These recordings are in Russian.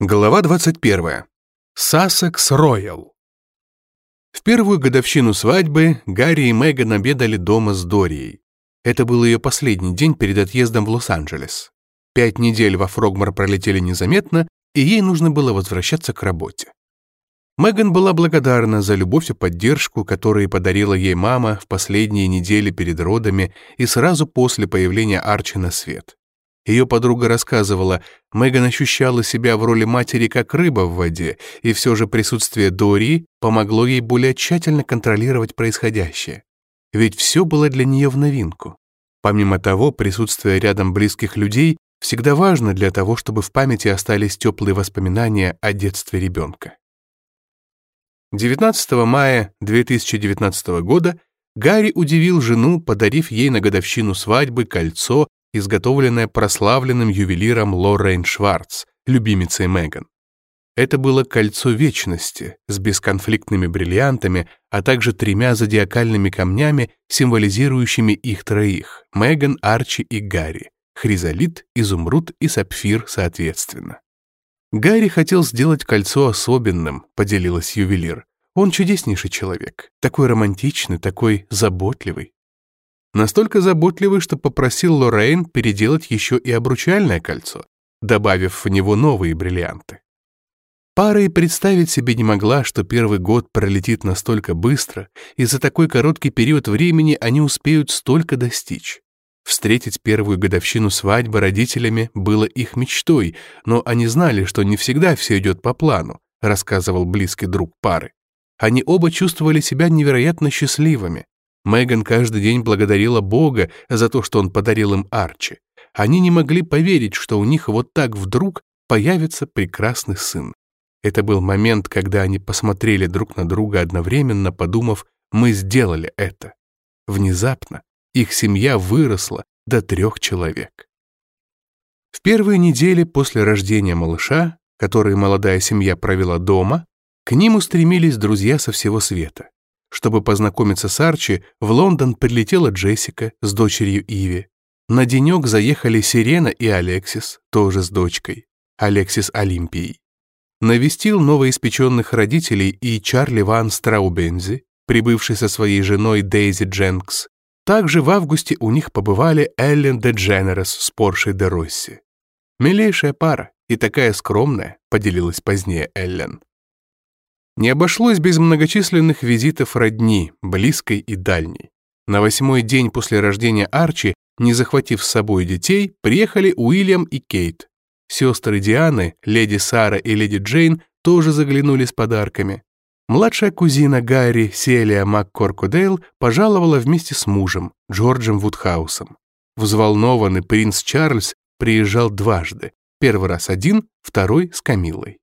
Глава 21. Сассекс Роял. В первую годовщину свадьбы Гарри и Меган обедали дома с Дорией. Это был ее последний день перед отъездом в Лос-Анджелес. Пять недель во Фрогмор пролетели незаметно, и ей нужно было возвращаться к работе. Меган была благодарна за любовь и поддержку, которые подарила ей мама в последние недели перед родами и сразу после появления Арчи на свет. Ее подруга рассказывала, Меган ощущала себя в роли матери как рыба в воде, и все же присутствие Дори помогло ей более тщательно контролировать происходящее. Ведь все было для нее в новинку. Помимо того, присутствие рядом близких людей всегда важно для того, чтобы в памяти остались теплые воспоминания о детстве ребенка. 19 мая 2019 года Гарри удивил жену, подарив ей на годовщину свадьбы кольцо изготовленное прославленным ювелиром Лоррейн Шварц, любимицей Меган. Это было кольцо вечности с бесконфликтными бриллиантами, а также тремя зодиакальными камнями, символизирующими их троих — Меган, Арчи и Гарри, хризолит, изумруд и сапфир соответственно. Гарри хотел сделать кольцо особенным, поделилась ювелир. Он чудеснейший человек, такой романтичный, такой заботливый. Настолько заботливый, что попросил Лоррейн переделать еще и обручальное кольцо, добавив в него новые бриллианты. Пара и представить себе не могла, что первый год пролетит настолько быстро, и за такой короткий период времени они успеют столько достичь. Встретить первую годовщину свадьбы родителями было их мечтой, но они знали, что не всегда все идет по плану, рассказывал близкий друг пары. Они оба чувствовали себя невероятно счастливыми. Меган каждый день благодарила Бога за то, что он подарил им Арчи. Они не могли поверить, что у них вот так вдруг появится прекрасный сын. Это был момент, когда они посмотрели друг на друга одновременно, подумав, мы сделали это. Внезапно их семья выросла до трех человек. В первые недели после рождения малыша, которые молодая семья провела дома, к ним устремились друзья со всего света. Чтобы познакомиться с Арчи, в Лондон прилетела Джессика с дочерью Иви. На денек заехали Сирена и Алексис, тоже с дочкой. Алексис Олимпией. Навестил новоиспеченных родителей и Чарли Ван Страубензи, прибывший со своей женой Дейзи Дженкс. Также в августе у них побывали Эллен де Дженерес с Поршей де Росси. «Милейшая пара и такая скромная», — поделилась позднее Эллен. Не обошлось без многочисленных визитов родни, близкой и дальней. На восьмой день после рождения Арчи, не захватив с собой детей, приехали Уильям и Кейт. Сестры Дианы, леди Сара и леди Джейн тоже заглянули с подарками. Младшая кузина Гарри, Селия МакКоркудейл, пожаловала вместе с мужем, Джорджем Вудхаусом. Взволнованный принц Чарльз приезжал дважды. Первый раз один, второй с Камилой.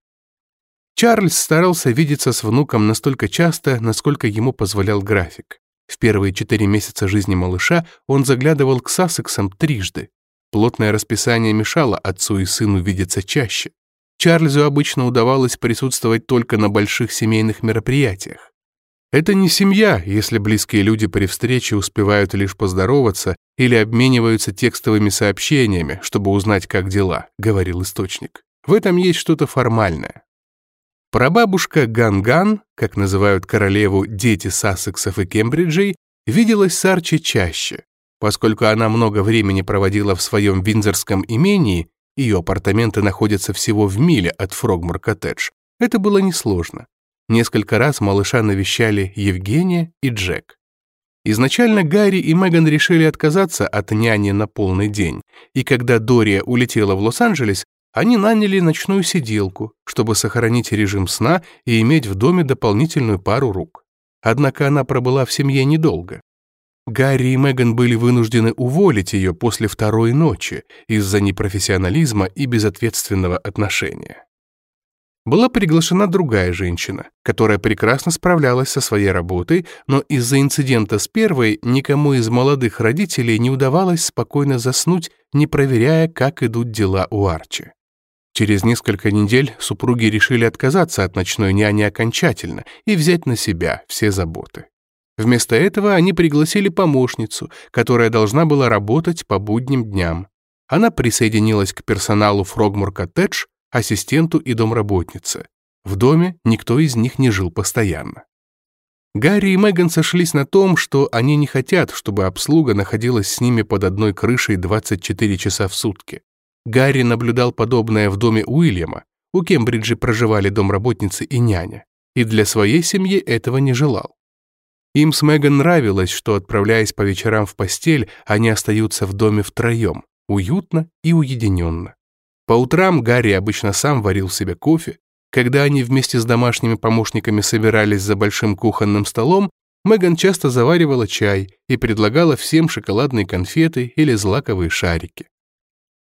Чарльз старался видеться с внуком настолько часто, насколько ему позволял график. В первые четыре месяца жизни малыша он заглядывал к Сассексам трижды. Плотное расписание мешало отцу и сыну видеться чаще. Чарльзу обычно удавалось присутствовать только на больших семейных мероприятиях. Это не семья, если близкие люди при встрече успевают лишь поздороваться или обмениваются текстовыми сообщениями, чтобы узнать, как дела, говорил источник. В этом есть что-то формальное. Прабабушка Ганган, как называют королеву дети Сассексов и Кембриджей, виделась с Арчи чаще. Поскольку она много времени проводила в своем виндзорском имении, ее апартаменты находятся всего в миле от Фрогмор-коттедж, это было несложно. Несколько раз малыша навещали Евгения и Джек. Изначально Гарри и Меган решили отказаться от няни на полный день, и когда Дория улетела в Лос-Анджелес, они наняли ночную сиделку, чтобы сохранить режим сна и иметь в доме дополнительную пару рук. Однако она пробыла в семье недолго. Гарри и Меган были вынуждены уволить ее после второй ночи из-за непрофессионализма и безответственного отношения. Была приглашена другая женщина, которая прекрасно справлялась со своей работой, но из-за инцидента с первой никому из молодых родителей не удавалось спокойно заснуть, не проверяя, как идут дела у Арчи. Через несколько недель супруги решили отказаться от ночной няни окончательно и взять на себя все заботы. Вместо этого они пригласили помощницу, которая должна была работать по будним дням. Она присоединилась к персоналу Фрогмор Коттедж, ассистенту и домработнице. В доме никто из них не жил постоянно. Гарри и Меган сошлись на том, что они не хотят, чтобы обслуга находилась с ними под одной крышей 24 часа в сутки. Гарри наблюдал подобное в доме Уильяма. У Кембриджа проживали домработницы и няня. И для своей семьи этого не желал. Им с Меган нравилось, что, отправляясь по вечерам в постель, они остаются в доме втроем, уютно и уединенно. По утрам Гарри обычно сам варил себе кофе. Когда они вместе с домашними помощниками собирались за большим кухонным столом, Меган часто заваривала чай и предлагала всем шоколадные конфеты или злаковые шарики.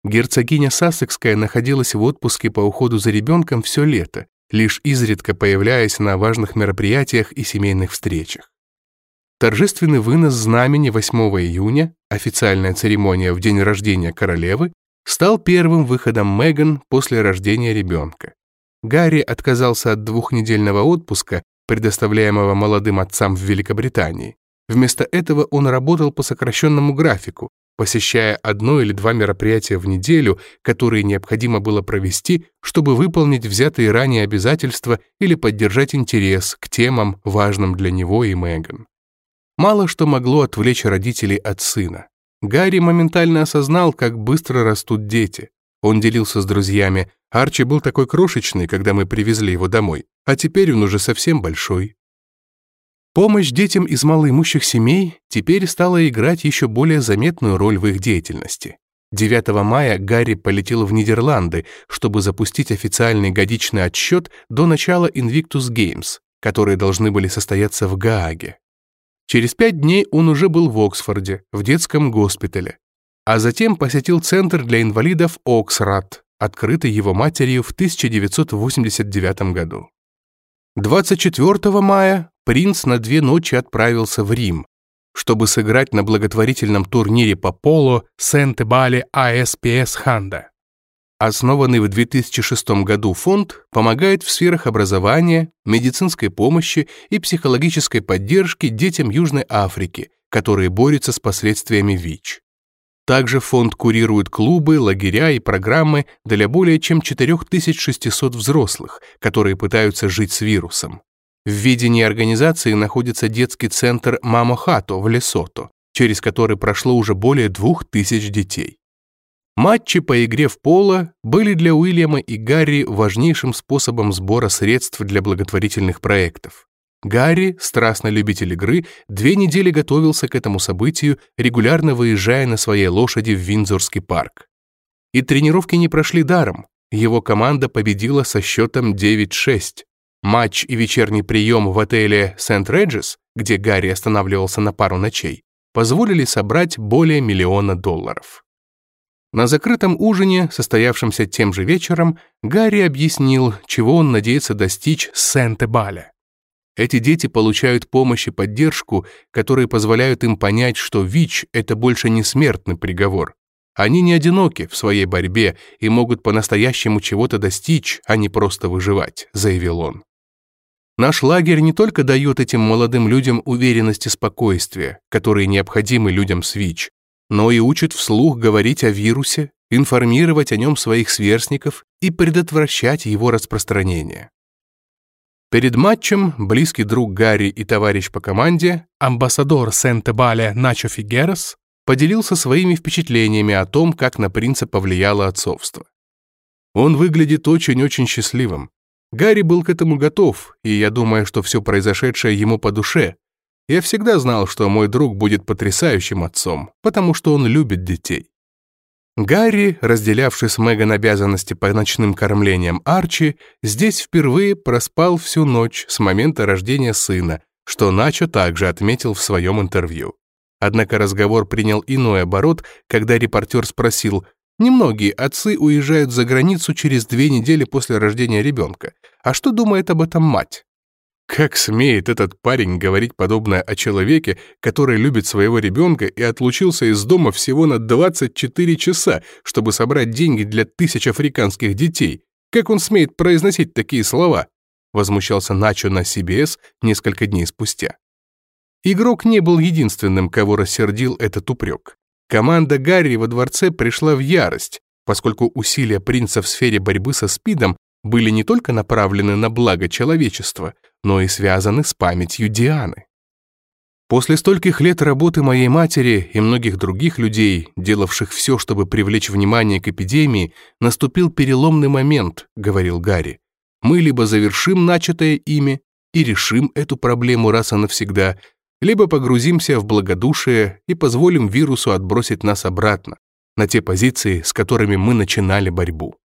Герцогиня Сассекская находилась в отпуске по уходу за ребенком все лето, лишь изредка появляясь на важных мероприятиях и семейных встречах. Торжественный вынос знамени 8 июня, официальная церемония в день рождения королевы, стал первым выходом Меган после рождения ребенка. Гарри отказался от двухнедельного отпуска, предоставляемого молодым отцам в Великобритании. Вместо этого он работал по сокращенному графику, посещая одно или два мероприятия в неделю, которые необходимо было провести, чтобы выполнить взятые ранее обязательства или поддержать интерес к темам, важным для него и Меган. Мало что могло отвлечь родителей от сына. Гарри моментально осознал, как быстро растут дети. Он делился с друзьями. Арчи был такой крошечный, когда мы привезли его домой, а теперь он уже совсем большой. Помощь детям из малоимущих семей теперь стала играть еще более заметную роль в их деятельности. 9 мая Гарри полетел в Нидерланды, чтобы запустить официальный годичный отсчет до начала Invictus Games, которые должны были состояться в Гааге. Через пять дней он уже был в Оксфорде, в детском госпитале, а затем посетил Центр для инвалидов Оксрат, открытый его матерью в 1989 году. 24 мая принц на две ночи отправился в Рим, чтобы сыграть на благотворительном турнире по поло Сент-Бали АСПС Ханда. Основанный в 2006 году фонд помогает в сферах образования, медицинской помощи и психологической поддержки детям Южной Африки, которые борются с последствиями ВИЧ. Также фонд курирует клубы, лагеря и программы для более чем 4600 взрослых, которые пытаются жить с вирусом. В ведении организации находится детский центр Мамохато в Лесото, через который прошло уже более двух тысяч детей. Матчи по игре в поло были для Уильяма и Гарри важнейшим способом сбора средств для благотворительных проектов. Гарри, страстный любитель игры, две недели готовился к этому событию, регулярно выезжая на своей лошади в Виндзорский парк. И тренировки не прошли даром. Его команда победила со счетом 9-6. Матч и вечерний прием в отеле Сент-Реджес, где Гарри останавливался на пару ночей, позволили собрать более миллиона долларов. На закрытом ужине, состоявшемся тем же вечером, Гарри объяснил, чего он надеется достичь Сент-Эбаля. Эти дети получают помощь и поддержку, которые позволяют им понять, что ВИЧ — это больше не смертный приговор. Они не одиноки в своей борьбе и могут по-настоящему чего-то достичь, а не просто выживать», — заявил он. Наш лагерь не только дает этим молодым людям уверенность и спокойствие, которые необходимы людям с ВИЧ, но и учит вслух говорить о вирусе, информировать о нем своих сверстников и предотвращать его распространение. Перед матчем близкий друг Гарри и товарищ по команде, амбассадор Сент-Бале Начо Фигерас, поделился своими впечатлениями о том, как на принца повлияло отцовство. Он выглядит очень-очень счастливым. Гарри был к этому готов, и я думаю, что все произошедшее ему по душе. Я всегда знал, что мой друг будет потрясающим отцом, потому что он любит детей. Гарри, разделявший с Меган обязанности по ночным кормлениям Арчи, здесь впервые проспал всю ночь с момента рождения сына, что Начо также отметил в своем интервью. Однако разговор принял иной оборот, когда репортер спросил, Немногие отцы уезжают за границу через две недели после рождения ребенка. А что думает об этом мать? Как смеет этот парень говорить подобное о человеке, который любит своего ребенка и отлучился из дома всего на 24 часа, чтобы собрать деньги для тысяч африканских детей? Как он смеет произносить такие слова? Возмущался Начо на CBS несколько дней спустя. Игрок не был единственным, кого рассердил этот упрек. Команда Гарри во дворце пришла в ярость. поскольку усилия принца в сфере борьбы со СПИДом были не только направлены на благо человечества, но и связаны с памятью Дианы. После стольких лет работы моей матери и многих других людей, делавших все, чтобы привлечь внимание к эпидемии, наступил переломный момент, говорил Гарри. Мы либо завершим начатое ими и решим эту проблему раз и навсегда, либо погрузимся в благодушие и позволим вирусу отбросить нас обратно, на те позиции, с которыми мы начинали борьбу.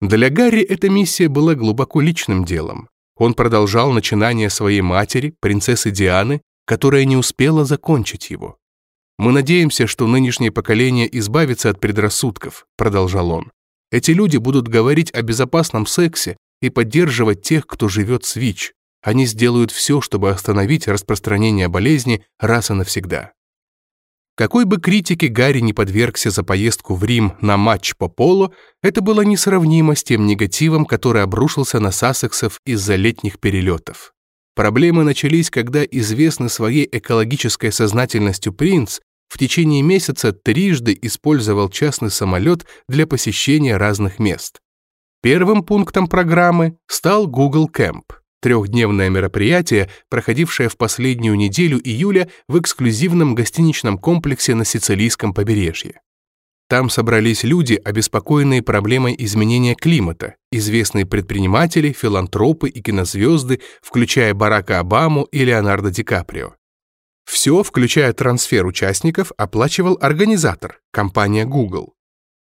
Для Гарри эта миссия была глубоко личным делом. Он продолжал начинание своей матери, принцессы Дианы, которая не успела закончить его. «Мы надеемся, что нынешнее поколение избавится от предрассудков», продолжал он. «Эти люди будут говорить о безопасном сексе и поддерживать тех, кто живет с ВИЧ. Они сделают все, чтобы остановить распространение болезни раз и навсегда. Какой бы критике Гарри не подвергся за поездку в Рим на матч по полу, это было несравнимо с тем негативом, который обрушился на Сассексов из-за летних перелетов. Проблемы начались, когда известный своей экологической сознательностью принц в течение месяца трижды использовал частный самолет для посещения разных мест. Первым пунктом программы стал Google Camp – Трехдневное мероприятие, проходившее в последнюю неделю июля в эксклюзивном гостиничном комплексе на Сицилийском побережье. Там собрались люди, обеспокоенные проблемой изменения климата, известные предприниматели, филантропы и кинозвезды, включая Барака Обаму и Леонардо Ди Каприо. Все, включая трансфер участников, оплачивал организатор, компания Google.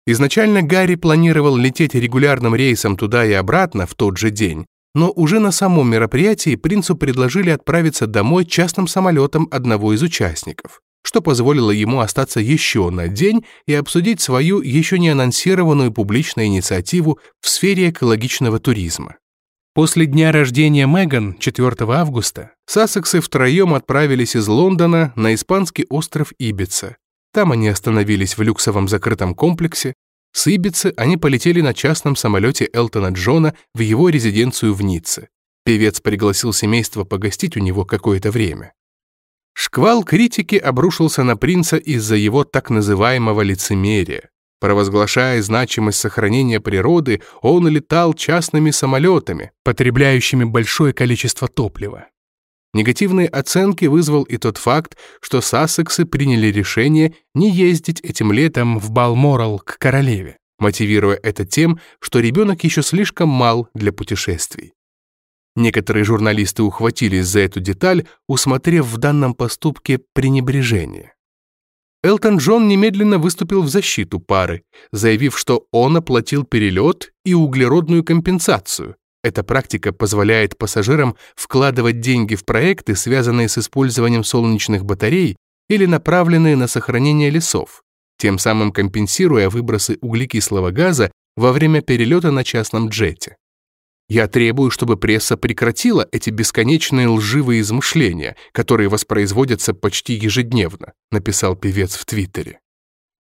Изначально Гарри планировал лететь регулярным рейсом туда и обратно в тот же день, но уже на самом мероприятии принцу предложили отправиться домой частным самолетом одного из участников, что позволило ему остаться еще на день и обсудить свою еще не анонсированную публичную инициативу в сфере экологичного туризма. После дня рождения Меган, 4 августа, Сассексы втроем отправились из Лондона на испанский остров Ибица. Там они остановились в люксовом закрытом комплексе, с Ибицы они полетели на частном самолете Элтона Джона в его резиденцию в Ницце. Певец пригласил семейство погостить у него какое-то время. Шквал критики обрушился на принца из-за его так называемого лицемерия. Провозглашая значимость сохранения природы, он летал частными самолетами, потребляющими большое количество топлива. Негативные оценки вызвал и тот факт, что Сассексы приняли решение не ездить этим летом в Балморал к королеве, мотивируя это тем, что ребенок еще слишком мал для путешествий. Некоторые журналисты ухватились за эту деталь, усмотрев в данном поступке пренебрежение. Элтон Джон немедленно выступил в защиту пары, заявив, что он оплатил перелет и углеродную компенсацию, эта практика позволяет пассажирам вкладывать деньги в проекты, связанные с использованием солнечных батарей или направленные на сохранение лесов, тем самым компенсируя выбросы углекислого газа во время перелета на частном джете. Я требую, чтобы пресса прекратила эти бесконечные лживые измышления, которые воспроизводятся почти ежедневно, написал певец в Твиттере.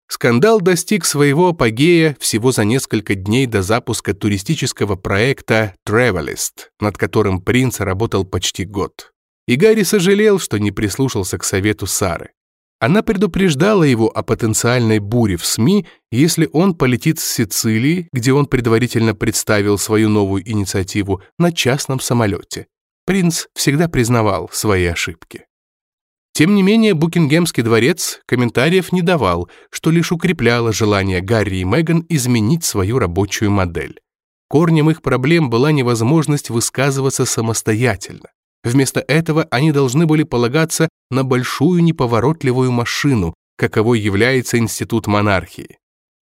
Скандал достиг своего апогея всего за несколько дней до запуска туристического проекта Travelist, над которым принц работал почти год. И Гарри сожалел, что не прислушался к совету Сары. Она предупреждала его о потенциальной буре в СМИ, если он полетит с Сицилии, где он предварительно представил свою новую инициативу, на частном самолете. Принц всегда признавал свои ошибки. Тем не менее, Букингемский дворец комментариев не давал, что лишь укрепляло желание Гарри и Меган изменить свою рабочую модель. Корнем их проблем была невозможность высказываться самостоятельно. Вместо этого они должны были полагаться на большую неповоротливую машину, каковой является институт монархии.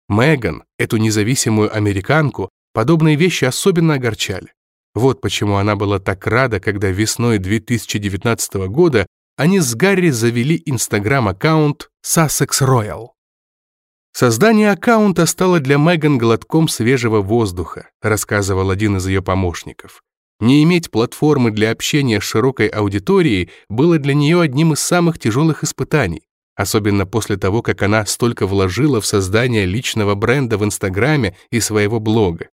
Меган, эту независимую американку, подобные вещи особенно огорчали. Вот почему она была так рада, когда весной 2019 года они с Гарри завели инстаграм-аккаунт Sussex Royal. Создание аккаунта стало для Меган глотком свежего воздуха, рассказывал один из ее помощников. Не иметь платформы для общения с широкой аудиторией было для нее одним из самых тяжелых испытаний, особенно после того, как она столько вложила в создание личного бренда в Инстаграме и своего блога.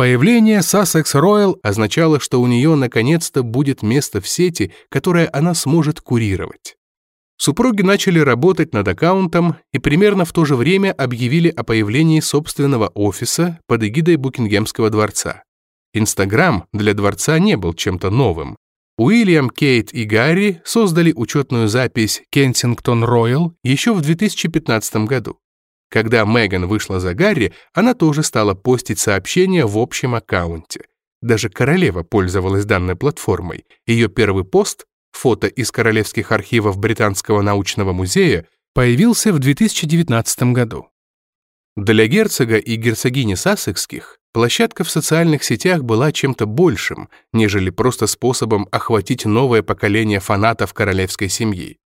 Появление Sussex Royal означало, что у нее наконец-то будет место в сети, которое она сможет курировать. Супруги начали работать над аккаунтом и примерно в то же время объявили о появлении собственного офиса под эгидой Букингемского дворца. Инстаграм для дворца не был чем-то новым. Уильям, Кейт и Гарри создали учетную запись Kensington Royal еще в 2015 году. Когда Меган вышла за Гарри, она тоже стала постить сообщения в общем аккаунте. Даже королева пользовалась данной платформой. Ее первый пост фото из королевских архивов Британского научного музея, появился в 2019 году. Для герцога и герцогини Сассекских площадка в социальных сетях была чем-то большим, нежели просто способом охватить новое поколение фанатов королевской семьи.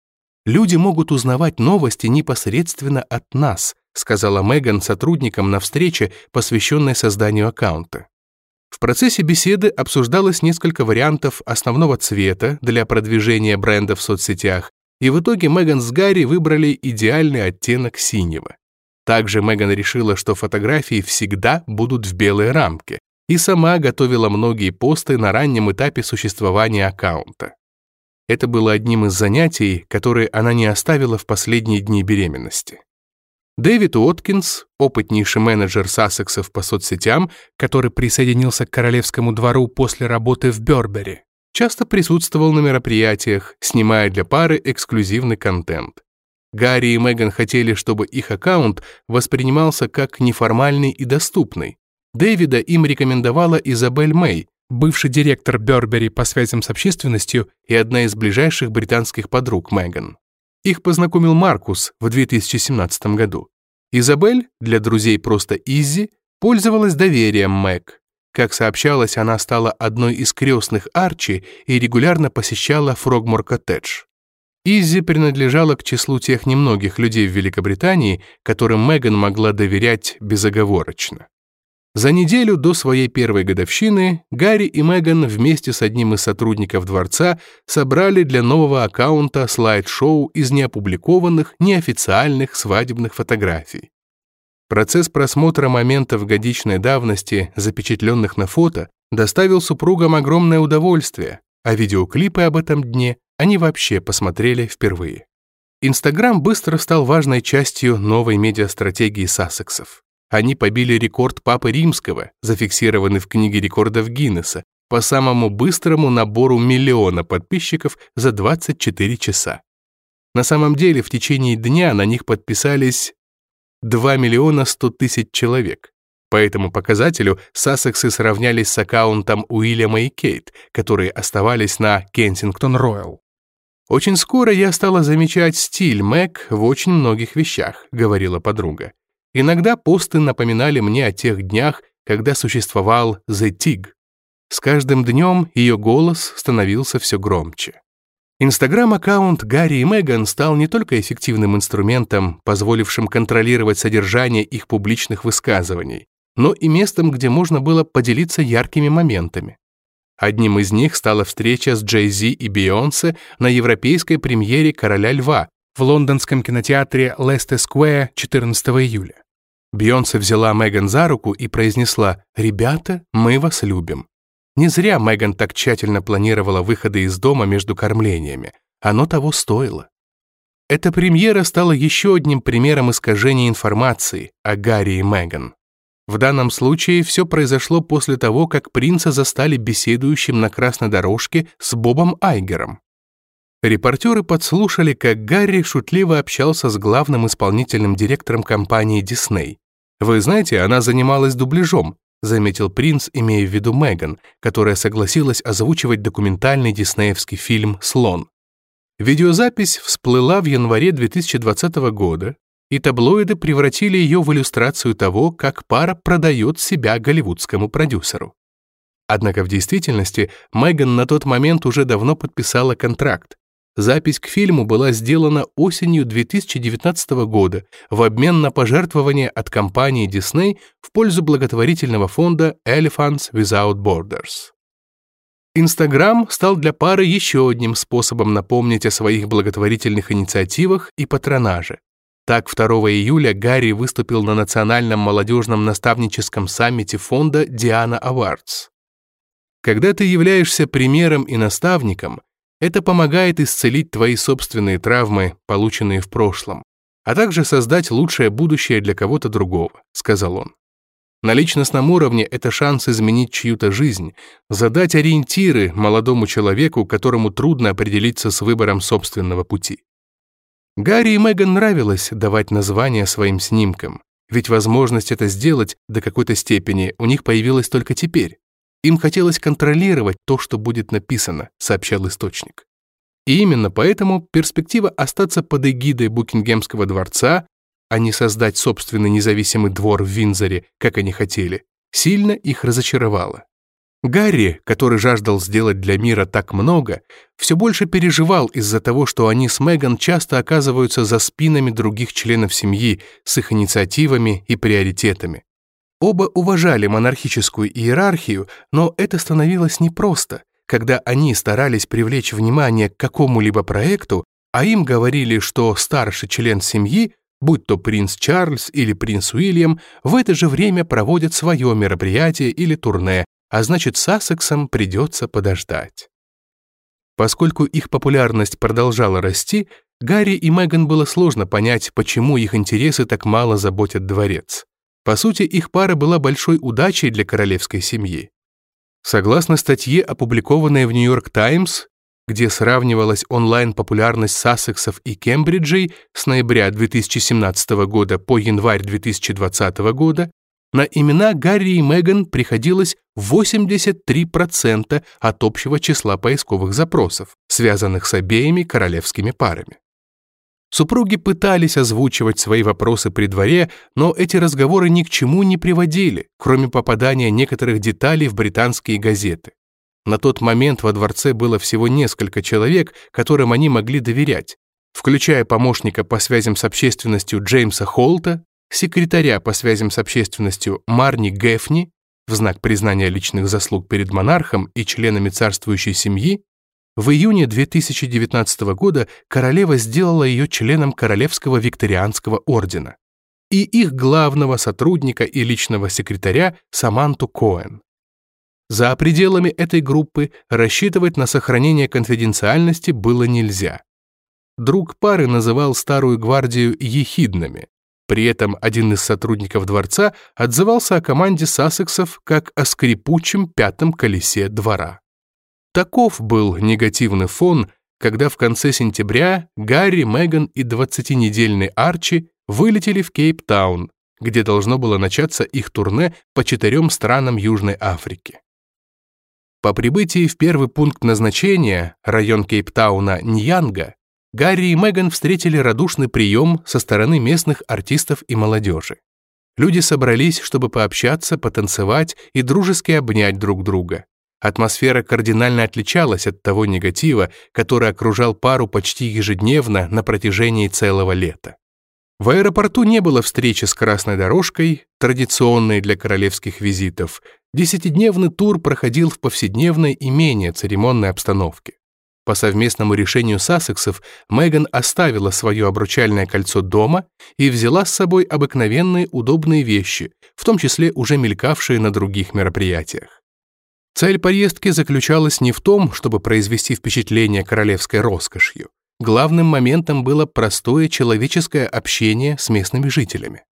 «Люди могут узнавать новости непосредственно от нас», сказала Меган сотрудникам на встрече, посвященной созданию аккаунта. В процессе беседы обсуждалось несколько вариантов основного цвета для продвижения бренда в соцсетях, и в итоге Меган с Гарри выбрали идеальный оттенок синего. Также Меган решила, что фотографии всегда будут в белой рамке, и сама готовила многие посты на раннем этапе существования аккаунта. Это было одним из занятий, которые она не оставила в последние дни беременности. Дэвид Уоткинс, опытнейший менеджер Сассексов по соцсетям, который присоединился к королевскому двору после работы в Бёрбери, часто присутствовал на мероприятиях, снимая для пары эксклюзивный контент. Гарри и Меган хотели, чтобы их аккаунт воспринимался как неформальный и доступный. Дэвида им рекомендовала Изабель Мэй, бывший директор Бёрбери по связям с общественностью и одна из ближайших британских подруг Меган. Их познакомил Маркус в 2017 году. Изабель, для друзей просто Изи, пользовалась доверием Мэг. Как сообщалось, она стала одной из крестных Арчи и регулярно посещала Фрогмор-коттедж. Изи принадлежала к числу тех немногих людей в Великобритании, которым Меган могла доверять безоговорочно. За неделю до своей первой годовщины Гарри и Меган вместе с одним из сотрудников дворца собрали для нового аккаунта слайд-шоу из неопубликованных, неофициальных свадебных фотографий. Процесс просмотра моментов годичной давности, запечатленных на фото, доставил супругам огромное удовольствие, а видеоклипы об этом дне они вообще посмотрели впервые. Инстаграм быстро стал важной частью новой медиастратегии Сассексов. Они побили рекорд Папы Римского, зафиксированный в книге рекордов Гиннесса, по самому быстрому набору миллиона подписчиков за 24 часа. На самом деле в течение дня на них подписались 2 миллиона 100 тысяч человек. По этому показателю Сассексы сравнялись с аккаунтом Уильяма и Кейт, которые оставались на Кенсингтон Роyal. «Очень скоро я стала замечать стиль Мэг в очень многих вещах», — говорила подруга. Иногда посты напоминали мне о тех днях, когда существовал The Tig. С каждым днем ее голос становился все громче. Инстаграм-аккаунт Гарри и Меган стал не только эффективным инструментом, позволившим контролировать содержание их публичных высказываний, но и местом, где можно было поделиться яркими моментами. Одним из них стала встреча с Джей Зи и Бейонсе на европейской премьере «Короля льва» в лондонском кинотеатре Лесте Сквер 14 июля. Бейонсе взяла Меган за руку и произнесла «Ребята, мы вас любим». Не зря Меган так тщательно планировала выходы из дома между кормлениями. Оно того стоило. Эта премьера стала еще одним примером искажения информации о Гарри и Меган. В данном случае все произошло после того, как принца застали беседующим на красной дорожке с Бобом Айгером. Репортеры подслушали, как Гарри шутливо общался с главным исполнительным директором компании Дисней. «Вы знаете, она занималась дубляжом», заметил принц, имея в виду Меган, которая согласилась озвучивать документальный диснеевский фильм «Слон». Видеозапись всплыла в январе 2020 года, и таблоиды превратили ее в иллюстрацию того, как пара продает себя голливудскому продюсеру. Однако в действительности Меган на тот момент уже давно подписала контракт, Запись к фильму была сделана осенью 2019 года в обмен на пожертвование от компании Disney в пользу благотворительного фонда Elephants Without Borders. Инстаграм стал для пары еще одним способом напомнить о своих благотворительных инициативах и патронаже. Так, 2 июля Гарри выступил на национальном молодежном наставническом саммите фонда Diana Awards. Когда ты являешься примером и наставником, Это помогает исцелить твои собственные травмы, полученные в прошлом, а также создать лучшее будущее для кого-то другого», — сказал он. На личностном уровне это шанс изменить чью-то жизнь, задать ориентиры молодому человеку, которому трудно определиться с выбором собственного пути. Гарри и Меган нравилось давать названия своим снимкам, ведь возможность это сделать до какой-то степени у них появилась только теперь. Им хотелось контролировать то, что будет написано, сообщал источник. И именно поэтому перспектива остаться под эгидой Букингемского дворца, а не создать собственный независимый двор в Винзоре, как они хотели, сильно их разочаровала. Гарри, который жаждал сделать для мира так много, все больше переживал из-за того, что они с Меган часто оказываются за спинами других членов семьи с их инициативами и приоритетами. Оба уважали монархическую иерархию, но это становилось непросто, когда они старались привлечь внимание к какому-либо проекту, а им говорили, что старший член семьи, будь то принц Чарльз или принц Уильям, в это же время проводят свое мероприятие или турне, а значит, Сассексам придется подождать. Поскольку их популярность продолжала расти, Гарри и Меган было сложно понять, почему их интересы так мало заботят дворец. По сути, их пара была большой удачей для королевской семьи. Согласно статье, опубликованной в «Нью-Йорк Таймс», где сравнивалась онлайн-популярность Сассексов и Кембриджей с ноября 2017 года по январь 2020 года, на имена Гарри и Меган приходилось 83% от общего числа поисковых запросов, связанных с обеими королевскими парами. Супруги пытались озвучивать свои вопросы при дворе, но эти разговоры ни к чему не приводили, кроме попадания некоторых деталей в британские газеты. На тот момент во дворце было всего несколько человек, которым они могли доверять, включая помощника по связям с общественностью Джеймса Холта, секретаря по связям с общественностью Марни Гефни в знак признания личных заслуг перед монархом и членами царствующей семьи, в июне 2019 года королева сделала ее членом Королевского Викторианского ордена и их главного сотрудника и личного секретаря Саманту Коэн. За пределами этой группы рассчитывать на сохранение конфиденциальности было нельзя. Друг пары называл старую гвардию ехидными, при этом один из сотрудников дворца отзывался о команде Сассексов как о скрипучем пятом колесе двора. Таков был негативный фон, когда в конце сентября Гарри, Меган и 20-недельный Арчи вылетели в Кейптаун, где должно было начаться их турне по четырем странам Южной Африки. По прибытии в первый пункт назначения, район Кейптауна Ньянга, Гарри и Меган встретили радушный прием со стороны местных артистов и молодежи. Люди собрались, чтобы пообщаться, потанцевать и дружески обнять друг друга. Атмосфера кардинально отличалась от того негатива, который окружал пару почти ежедневно на протяжении целого лета. В аэропорту не было встречи с красной дорожкой, традиционной для королевских визитов. Десятидневный тур проходил в повседневной и менее церемонной обстановке. По совместному решению Сассексов Меган оставила свое обручальное кольцо дома и взяла с собой обыкновенные удобные вещи, в том числе уже мелькавшие на других мероприятиях. Цель поездки заключалась не в том, чтобы произвести впечатление королевской роскошью. Главным моментом было простое человеческое общение с местными жителями.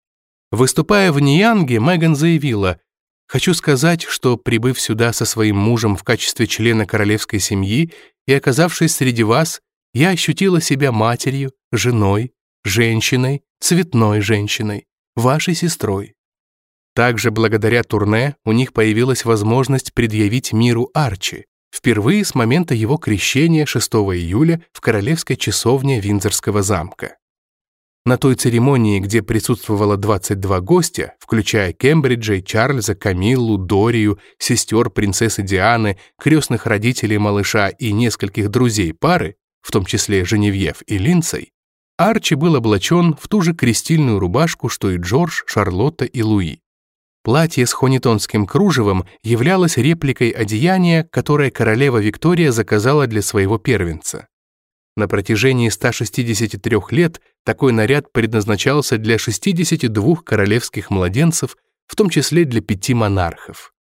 Выступая в Ниянге, Меган заявила, «Хочу сказать, что, прибыв сюда со своим мужем в качестве члена королевской семьи, и, оказавшись среди вас, я ощутила себя матерью, женой, женщиной, цветной женщиной, вашей сестрой. Также благодаря турне у них появилась возможность предъявить миру Арчи, впервые с момента его крещения 6 июля в королевской часовне Виндзорского замка. На той церемонии, где присутствовало 22 гостя, включая Кембриджа, Чарльза, Камиллу, Дорию, сестер принцессы Дианы, крестных родителей малыша и нескольких друзей пары, в том числе Женевьев и Линдсей, Арчи был облачен в ту же крестильную рубашку, что и Джордж, Шарлотта и Луи. Платье с хонитонским кружевом являлось репликой одеяния, которое королева Виктория заказала для своего первенца. На протяжении 163 лет такой наряд предназначался для 62 королевских младенцев, в том числе для пяти монархов.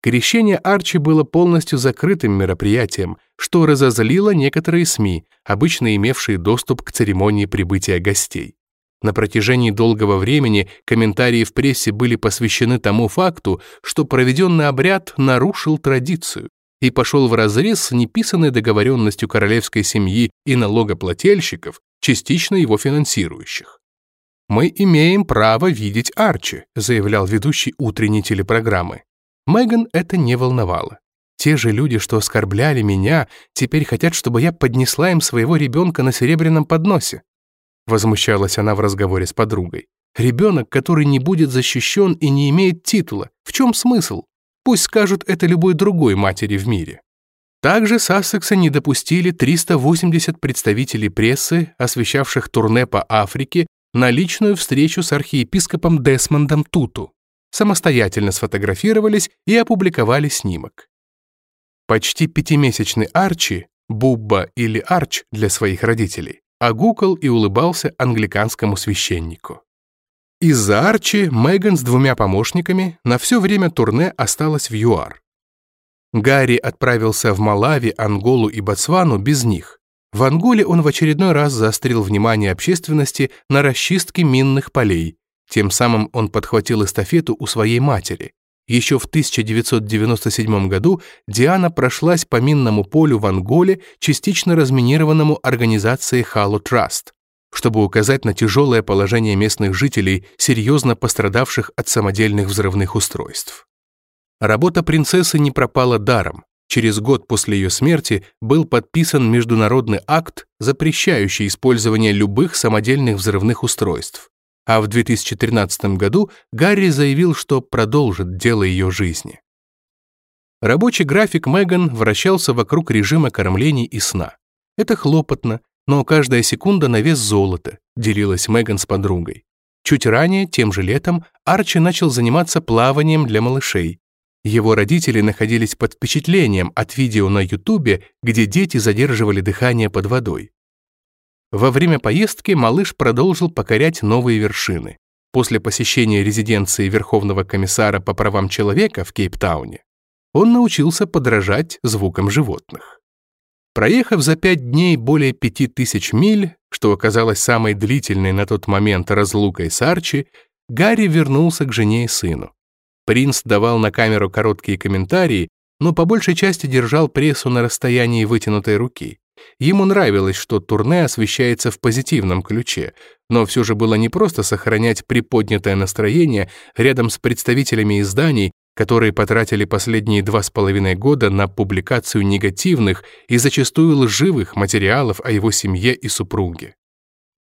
Крещение Арчи было полностью закрытым мероприятием, что разозлило некоторые СМИ, обычно имевшие доступ к церемонии прибытия гостей. На протяжении долгого времени комментарии в прессе были посвящены тому факту, что проведенный обряд нарушил традицию и пошел вразрез с неписанной договоренностью королевской семьи и налогоплательщиков, частично его финансирующих. «Мы имеем право видеть Арчи», заявлял ведущий утренней телепрограммы. Меган это не волновало. Те же люди, что оскорбляли меня, теперь хотят, чтобы я поднесла им своего ребенка на серебряном подносе. Возмущалась она в разговоре с подругой. Ребенок, который не будет защищен и не имеет титула. В чем смысл? Пусть скажут это любой другой матери в мире. Также Сассекса не допустили 380 представителей прессы, освещавших турне по Африке, на личную встречу с архиепископом Десмондом Туту самостоятельно сфотографировались и опубликовали снимок. Почти пятимесячный Арчи, Бубба или Арч для своих родителей, огукал и улыбался англиканскому священнику. Из-за Арчи Меган с двумя помощниками на все время турне осталась в ЮАР. Гарри отправился в Малави, Анголу и Ботсвану без них. В Анголе он в очередной раз заострил внимание общественности на расчистке минных полей, тем самым он подхватил эстафету у своей матери. Еще в 1997 году Диана прошлась по минному полю в Анголе, частично разминированному организацией Halo Trust, чтобы указать на тяжелое положение местных жителей, серьезно пострадавших от самодельных взрывных устройств. Работа принцессы не пропала даром. Через год после ее смерти был подписан международный акт, запрещающий использование любых самодельных взрывных устройств а в 2013 году Гарри заявил, что продолжит дело ее жизни. Рабочий график Меган вращался вокруг режима кормлений и сна. Это хлопотно, но каждая секунда на вес золота, делилась Меган с подругой. Чуть ранее, тем же летом, Арчи начал заниматься плаванием для малышей. Его родители находились под впечатлением от видео на Ютубе, где дети задерживали дыхание под водой. Во время поездки малыш продолжил покорять новые вершины. После посещения резиденции Верховного комиссара по правам человека в Кейптауне он научился подражать звукам животных. Проехав за пять дней более пяти тысяч миль, что оказалось самой длительной на тот момент разлукой с Арчи, Гарри вернулся к жене и сыну. Принц давал на камеру короткие комментарии, но по большей части держал прессу на расстоянии вытянутой руки. Ему нравилось, что турне освещается в позитивном ключе, но все же было не просто сохранять приподнятое настроение рядом с представителями изданий, которые потратили последние два с половиной года на публикацию негативных и зачастую лживых материалов о его семье и супруге.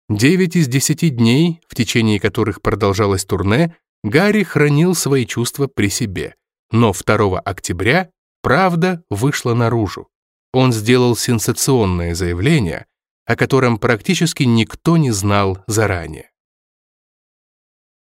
Девять из десяти дней, в течение которых продолжалось турне, Гарри хранил свои чувства при себе. Но 2 октября правда вышла наружу он сделал сенсационное заявление, о котором практически никто не знал заранее.